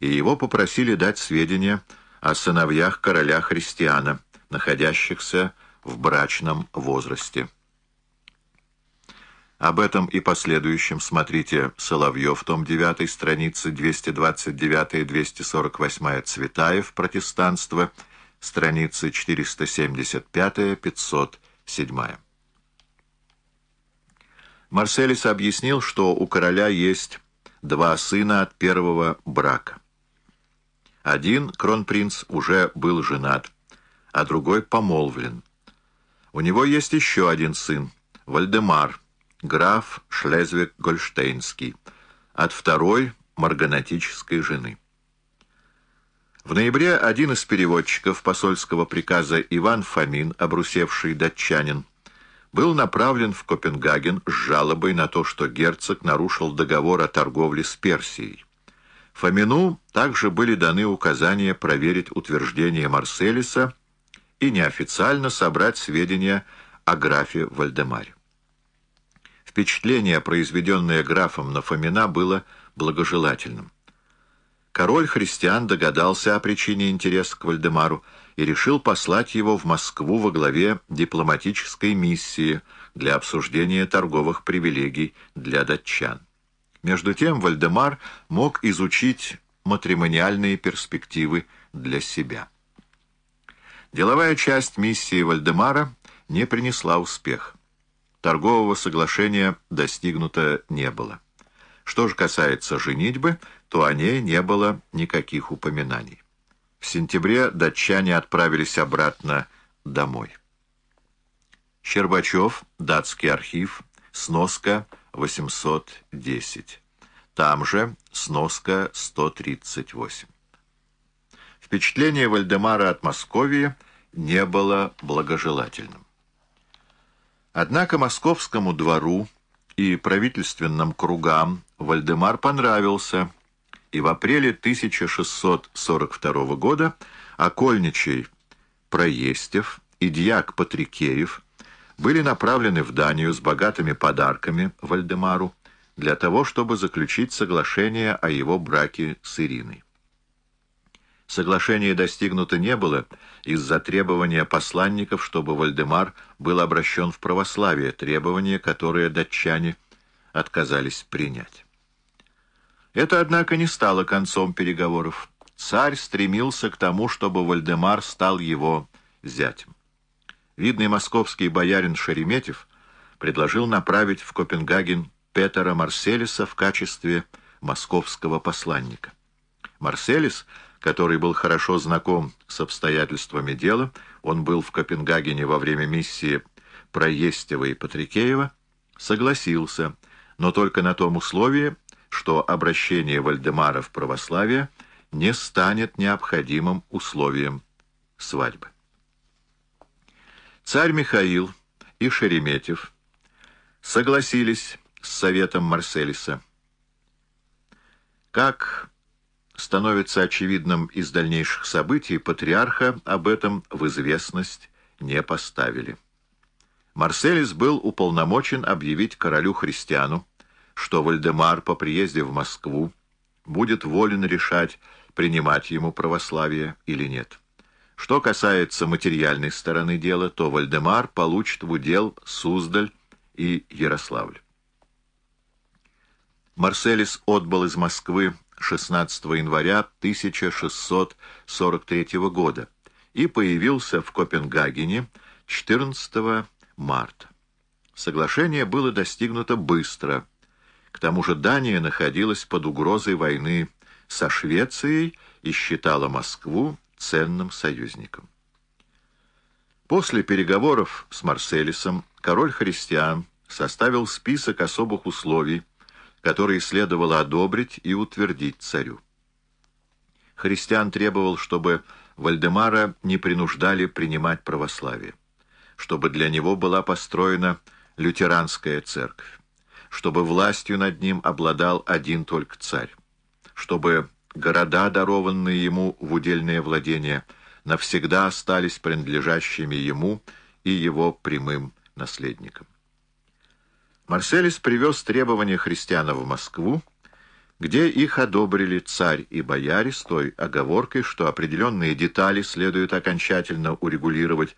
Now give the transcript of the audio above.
и его попросили дать сведения о сыновьях короля Христиана, находящихся в брачном возрасте. Об этом и последующем смотрите Соловьев, том 9, страницы 229-248, Цветаев, протестанство, страницы 475-507. Марселис объяснил, что у короля есть два сына от первого брака. Один, кронпринц, уже был женат, а другой помолвлен. У него есть еще один сын, Вальдемар, граф Шлезвиг-Гольштейнский, от второй марганатической жены. В ноябре один из переводчиков посольского приказа Иван Фомин, обрусевший датчанин, был направлен в Копенгаген с жалобой на то, что герцог нарушил договор о торговле с Персией. Фомину также были даны указания проверить утверждение Марселиса и неофициально собрать сведения о графе Вальдемаре. Впечатление, произведенное графом на Фомина, было благожелательным. Король христиан догадался о причине интереса к Вальдемару и решил послать его в Москву во главе дипломатической миссии для обсуждения торговых привилегий для датчан. Между тем Вальдемар мог изучить матримониальные перспективы для себя. Деловая часть миссии Вальдемара не принесла успеха. Торгового соглашения достигнуто не было. Что же касается женитьбы, то о ней не было никаких упоминаний. В сентябре датчане отправились обратно домой. Щербачев, датский архив, сноска 810. Там же сноска 138. Впечатление Вальдемара от Московии не было благожелательным. Однако московскому двору и правительственным кругам Вальдемар понравился, и в апреле 1642 года окольничий Проестев и дьяк Патрикеев были направлены в Данию с богатыми подарками Вальдемару для того, чтобы заключить соглашение о его браке с Ириной. Соглашение достигнуто не было из-за требования посланников, чтобы Вальдемар был обращен в православие, требование, которое датчане отказались принять. Это, однако, не стало концом переговоров. Царь стремился к тому, чтобы Вальдемар стал его зятем. Видный московский боярин Шереметьев предложил направить в Копенгаген Петера Марселиса в качестве московского посланника. Марселис — который был хорошо знаком с обстоятельствами дела, он был в Копенгагене во время миссии Проестева и Патрикеева, согласился, но только на том условии, что обращение Вальдемара в православие не станет необходимым условием свадьбы. Царь Михаил и Шереметьев согласились с советом Марселиса. Как становится очевидным из дальнейших событий, патриарха об этом в известность не поставили. Марселис был уполномочен объявить королю-христиану, что Вальдемар по приезде в Москву будет волен решать, принимать ему православие или нет. Что касается материальной стороны дела, то Вальдемар получит в удел Суздаль и Ярославль. Марселис отбыл из Москвы 16 января 1643 года и появился в Копенгагене 14 марта. Соглашение было достигнуто быстро. К тому же Дания находилась под угрозой войны со Швецией и считала Москву ценным союзником. После переговоров с Марселисом король христиан составил список особых условий, которые следовало одобрить и утвердить царю. Христиан требовал, чтобы Вальдемара не принуждали принимать православие, чтобы для него была построена лютеранская церковь, чтобы властью над ним обладал один только царь, чтобы города, дарованные ему в удельное владение, навсегда остались принадлежащими ему и его прямым наследникам. Марселис привез требования христиана в Москву, где их одобрили царь и бояре с той оговоркой, что определенные детали следует окончательно урегулировать